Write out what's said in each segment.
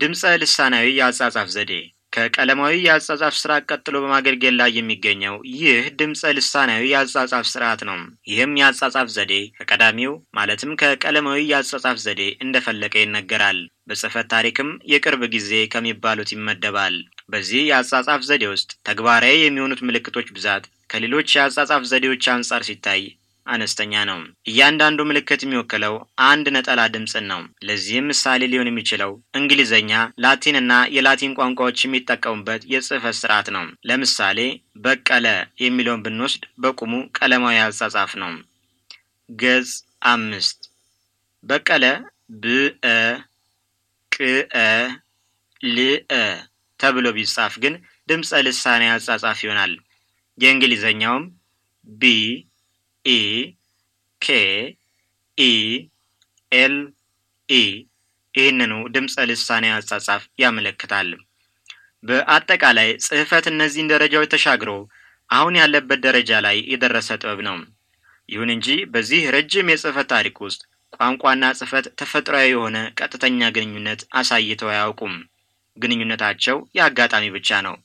ድምፀ ልሳናዊ የአጻጻፍ ዘዴ ከቀለማዊ የአጻጻፍ ስርዓት ቀጥሎ በማገልገል ላይ የሚገኘው ይህ ድምፀ ልሳናዊ የአጻጻፍ ስርዓት ነው። ይህም የአጻጻፍ ዘዴ ከቀዳሚው ማለትም ከቀለማዊ የአጻጻፍ ዘዴ እንደፈለቀ ይነገራል። በጽህፈት ታሪክም የቅርብ ጊዜ ከሚባሉት ይመደባል። በዚህ የአጻጻፍ ዘዴ ውስጥ ተግባራዊ የሚሆኑት ምልክቶች ብዛት ከሌሎች የአጻጻፍ ዘዴዎች አንጻር ሲታይ አነስተኛ ነው። እያንዳንዱ ምልክት የሚወክለው አንድ ነጠላ ድምፅን ነው። ለዚህም ምሳሌ ሊሆን የሚችለው እንግሊዘኛ፣ ላቲን እና የላቲን ቋንቋዎች የሚጠቀሙበት የጽህፈት ስርዓት ነው። ለምሳሌ በቀለ የሚለውን ብንወስድ በቁሙ ቀለማዊ አጻጻፍ ነው። ገጽ አምስት በቀለ ብአ ቅአ ልአ ተብሎ ቢጻፍ ግን ድምፀ ልሳኔ አጻጻፍ ይሆናል። የእንግሊዘኛውም B E K E L E ይህንኑ ድምፀ ልሳኔ አጻጻፍ ያመለክታል። በአጠቃላይ ጽህፈት እነዚህን ደረጃዎች ተሻግሮ አሁን ያለበት ደረጃ ላይ የደረሰ ጥበብ ነው። ይሁን እንጂ በዚህ ረጅም የጽህፈት ታሪክ ውስጥ ቋንቋና ጽህፈት ተፈጥሯዊ የሆነ ቀጥተኛ ግንኙነት አሳይተው አያውቁም። ግንኙነታቸው የአጋጣሚ ብቻ ነው።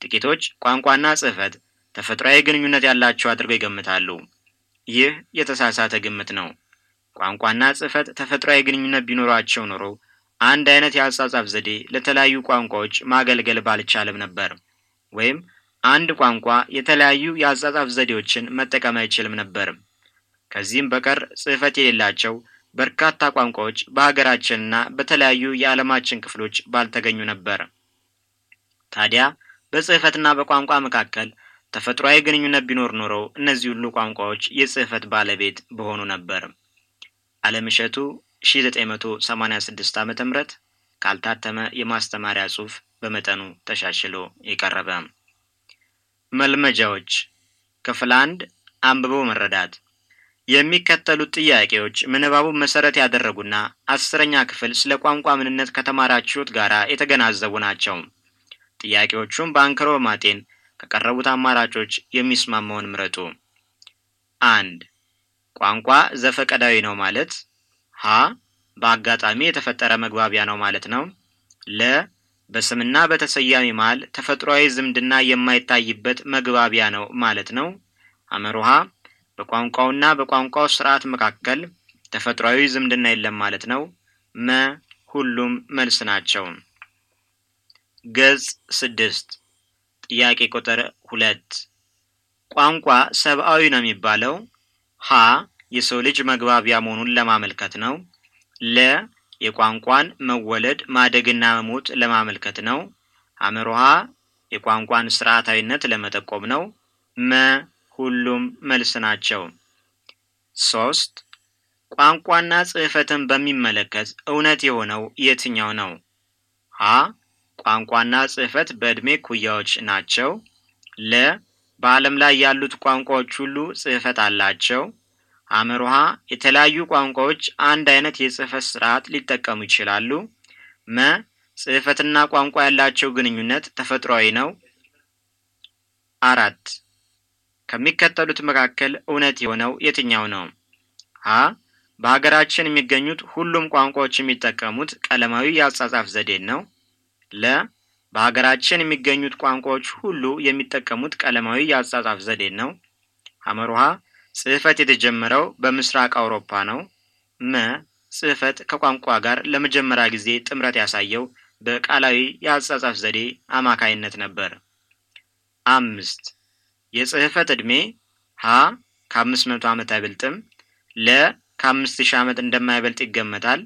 ጥቂቶች ቋንቋና ጽህፈት ተፈጥሯዊ ግንኙነት ያላቸው አድርገው ይገምታሉ። ይህ የተሳሳተ ግምት ነው። ቋንቋና ጽህፈት ተፈጥሯዊ ግንኙነት ቢኖራቸው ኖሮ አንድ አይነት የአጻጻፍ ዘዴ ለተለያዩ ቋንቋዎች ማገልገል ባልቻለም ነበር። ወይም አንድ ቋንቋ የተለያዩ የአጻጻፍ ዘዴዎችን መጠቀም አይችልም ነበር። ከዚህም በቀር ጽህፈት የሌላቸው በርካታ ቋንቋዎች በሀገራችንና በተለያዩ የዓለማችን ክፍሎች ባልተገኙ ነበር። ታዲያ በጽህፈትና በቋንቋ መካከል ተፈጥሯዊ ግንኙነት ቢኖር ኖሮ እነዚህ ሁሉ ቋንቋዎች የጽህፈት ባለቤት በሆኑ ነበር። አለምሸቱ 1986 ዓ ም ካልታተመ የማስተማሪያ ጽሑፍ በመጠኑ ተሻሽሎ የቀረበ። መልመጃዎች ክፍል አንድ አንብቦ መረዳት የሚከተሉት ጥያቄዎች ምንባቡን መሰረት ያደረጉና አስረኛ ክፍል ስለ ቋንቋ ምንነት ከተማራችሁት ጋር የተገናዘቡ ናቸው። ጥያቄዎቹም በአንክሮ በማጤን ከቀረቡት አማራጮች የሚስማማውን ምረጡ። አንድ ቋንቋ ዘፈቀዳዊ ነው ማለት ሀ በአጋጣሚ የተፈጠረ መግባቢያ ነው ማለት ነው። ለ በስምና በተሰያሚ መሃል ተፈጥሯዊ ዝምድና የማይታይበት መግባቢያ ነው ማለት ነው። አመሩሃ በቋንቋውና በቋንቋው ስርዓት መካከል ተፈጥሯዊ ዝምድና የለም ማለት ነው። መ ሁሉም መልስ ናቸው። ገጽ ስድስት ጥያቄ ቁጥር ሁለት ቋንቋ ሰብአዊ ነው የሚባለው ሀ የሰው ልጅ መግባቢያ መሆኑን ለማመልከት ነው። ለ የቋንቋን መወለድ ማደግና መሞት ለማመልከት ነው። አመሮሃ የቋንቋን ስርዓታዊነት ለመጠቆም ነው። መ ሁሉም መልስ ናቸው። ሶስት ቋንቋና ጽሕፈትን በሚመለከት እውነት የሆነው የትኛው ነው? ሀ ቋንቋና ጽሕፈት በዕድሜ ኩያዎች ናቸው። ለ በዓለም ላይ ያሉት ቋንቋዎች ሁሉ ጽሕፈት አላቸው። አመርሃ የተለያዩ ቋንቋዎች አንድ አይነት የጽሕፈት ስርዓት ሊጠቀሙ ይችላሉ። መ ጽሕፈትና ቋንቋ ያላቸው ግንኙነት ተፈጥሯዊ ነው። አራት ከሚከተሉት መካከል እውነት የሆነው የትኛው ነው? ሀ በሀገራችን የሚገኙት ሁሉም ቋንቋዎች የሚጠቀሙት ቀለማዊ የአጻጻፍ ዘዴን ነው። ለ በሀገራችን የሚገኙት ቋንቋዎች ሁሉ የሚጠቀሙት ቀለማዊ የአጻጻፍ ዘዴን ነው። ሐመሩሃ ጽሕፈት የተጀመረው በምስራቅ አውሮፓ ነው። መ ጽሕፈት ከቋንቋ ጋር ለመጀመሪያ ጊዜ ጥምረት ያሳየው በቃላዊ የአጻጻፍ ዘዴ አማካይነት ነበር። አምስት የጽሕፈት ዕድሜ ሀ ከአምስት መቶ ዓመት አይበልጥም። ለ ከአምስት ሺህ ዓመት እንደማይበልጥ ይገመታል።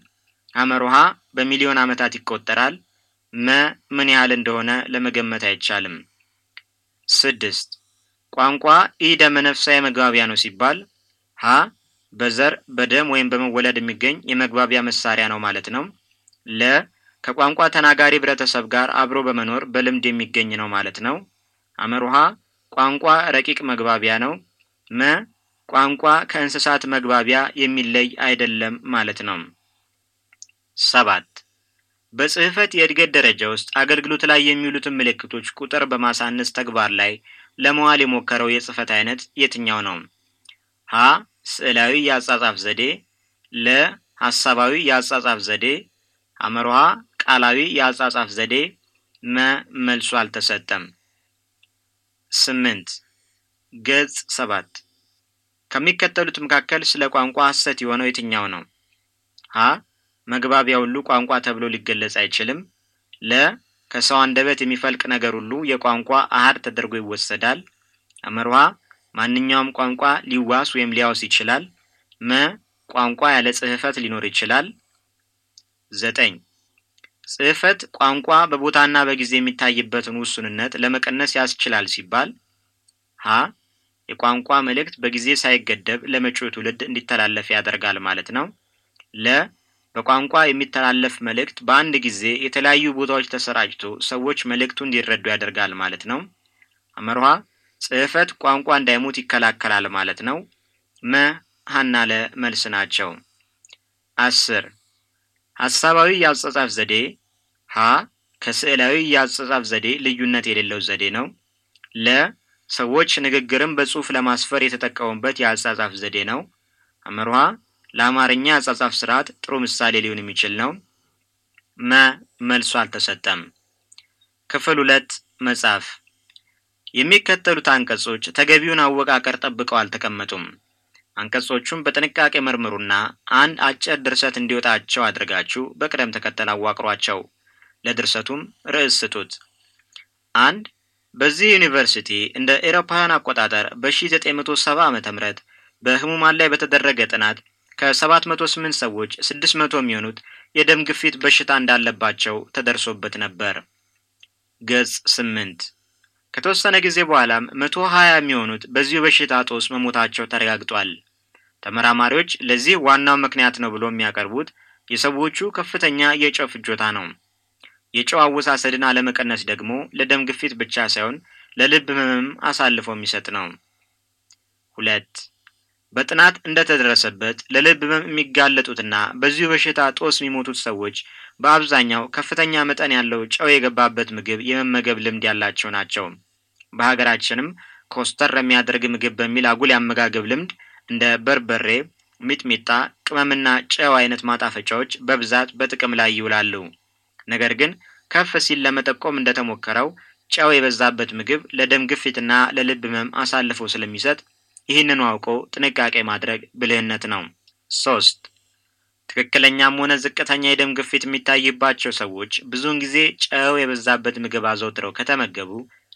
ሐመሩሃ በሚሊዮን ዓመታት ይቆጠራል። መ ምን ያህል እንደሆነ ለመገመት አይቻልም። ስድስት ቋንቋ ኢ ደመ ነፍሳዊ መግባቢያ ነው ሲባል ሀ በዘር በደም ወይም በመወለድ የሚገኝ የመግባቢያ መሳሪያ ነው ማለት ነው። ለ ከቋንቋ ተናጋሪ ህብረተሰብ ጋር አብሮ በመኖር በልምድ የሚገኝ ነው ማለት ነው። አመሩሃ ቋንቋ ረቂቅ መግባቢያ ነው። መ ቋንቋ ከእንስሳት መግባቢያ የሚለይ አይደለም ማለት ነው። ሰባት በጽሕፈት የእድገት ደረጃ ውስጥ አገልግሎት ላይ የሚውሉትን ምልክቶች ቁጥር በማሳነስ ተግባር ላይ ለመዋል የሞከረው የጽሕፈት አይነት የትኛው ነው? ሀ. ስዕላዊ የአጻጻፍ ዘዴ፣ ለ. ሐሳባዊ የአጻጻፍ ዘዴ፣ አመርሃ ቃላዊ የአጻጻፍ ዘዴ። መ. መልሱ አልተሰጠም። ስምንት ገጽ ሰባት ከሚከተሉት መካከል ስለ ቋንቋ ሐሰት የሆነው የትኛው ነው? ሀ መግባቢያ ሁሉ ቋንቋ ተብሎ ሊገለጽ አይችልም። ለ ከሰው አንደበት የሚፈልቅ ነገር ሁሉ የቋንቋ አሃድ ተደርጎ ይወሰዳል። አመርሃ ማንኛውም ቋንቋ ሊዋስ ወይም ሊያውስ ይችላል። መ ቋንቋ ያለ ጽሕፈት ሊኖር ይችላል። ዘጠኝ ጽሕፈት ቋንቋ በቦታና በጊዜ የሚታይበትን ውሱንነት ለመቀነስ ያስችላል ሲባል ሀ የቋንቋ መልእክት በጊዜ ሳይገደብ ለመጪው ትውልድ እንዲተላለፍ ያደርጋል ማለት ነው። ለ በቋንቋ የሚተላለፍ መልእክት በአንድ ጊዜ የተለያዩ ቦታዎች ተሰራጭቶ ሰዎች መልእክቱ እንዲረዱ ያደርጋል ማለት ነው። አመርሃ ጽሕፈት ቋንቋ እንዳይሞት ይከላከላል ማለት ነው። መ ሀና ለ መልስ ናቸው። አስር ሐሳባዊ የአጻጻፍ ዘዴ ሀ ከስዕላዊ የአጻጻፍ ዘዴ ልዩነት የሌለው ዘዴ ነው። ለ ሰዎች ንግግርን በጽሑፍ ለማስፈር የተጠቀሙበት የአጻጻፍ ዘዴ ነው። አመርሃ ለአማርኛ የአጻጻፍ ስርዓት ጥሩ ምሳሌ ሊሆን የሚችል ነው። መ መልሱ አልተሰጠም። ክፍል ሁለት መጽሐፍ የሚከተሉት አንቀጾች ተገቢውን አወቃቀር ጠብቀው አልተቀመጡም። አንቀጾቹን በጥንቃቄ መርምሩና አንድ አጭር ድርሰት እንዲወጣቸው አድርጋችሁ በቅደም ተከተል አዋቅሯቸው። ለድርሰቱም ርዕስ ስጡት። አንድ በዚህ ዩኒቨርሲቲ እንደ ኤሮፓውያን አቆጣጠር በ1970 ዓ ም በህሙማን ላይ በተደረገ ጥናት ከ708 ሰዎች 600 የሚሆኑት የደም ግፊት በሽታ እንዳለባቸው ተደርሶበት ነበር። ገጽ 8 ከተወሰነ ጊዜ በኋላም 120 የሚሆኑት በዚሁ በሽታ ጦስ መሞታቸው ተረጋግጧል። ተመራማሪዎች ለዚህ ዋናው ምክንያት ነው ብሎ የሚያቀርቡት የሰዎቹ ከፍተኛ የጨው ፍጆታ ነው። የጨው አወሳሰድን አለመቀነስ ደግሞ ለደም ግፊት ብቻ ሳይሆን ለልብ ህመምም አሳልፎ የሚሰጥ ነው። ሁለት በጥናት እንደተደረሰበት ለልብ ህመም የሚጋለጡትና በዚሁ በሽታ ጦስ የሚሞቱት ሰዎች በአብዛኛው ከፍተኛ መጠን ያለው ጨው የገባበት ምግብ የመመገብ ልምድ ያላቸው ናቸው። በሀገራችንም ኮስተር የሚያደርግ ምግብ በሚል አጉል የአመጋገብ ልምድ እንደ በርበሬ፣ ሚጥሚጣ፣ ቅመምና ጨው አይነት ማጣፈጫዎች በብዛት በጥቅም ላይ ይውላሉ። ነገር ግን ከፍ ሲል ለመጠቆም እንደተሞከረው ጨው የበዛበት ምግብ ለደም ግፊትና ለልብ ህመም አሳልፎ ስለሚሰጥ ይህንኑ አውቆ ጥንቃቄ ማድረግ ብልህነት ነው። ሶስት ትክክለኛም ሆነ ዝቅተኛ የደም ግፊት የሚታይባቸው ሰዎች ብዙውን ጊዜ ጨው የበዛበት ምግብ አዘውትረው ከተመገቡ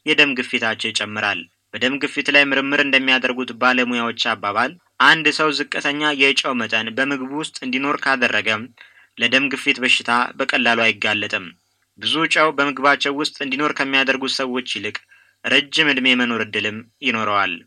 የደም ግፊታቸው ይጨምራል። በደም ግፊት ላይ ምርምር እንደሚያደርጉት ባለሙያዎች አባባል አንድ ሰው ዝቅተኛ የጨው መጠን በምግቡ ውስጥ እንዲኖር ካደረገም ለደም ግፊት በሽታ በቀላሉ አይጋለጥም። ብዙ ጨው በምግባቸው ውስጥ እንዲኖር ከሚያደርጉት ሰዎች ይልቅ ረጅም ዕድሜ የመኖር ዕድልም ይኖረዋል።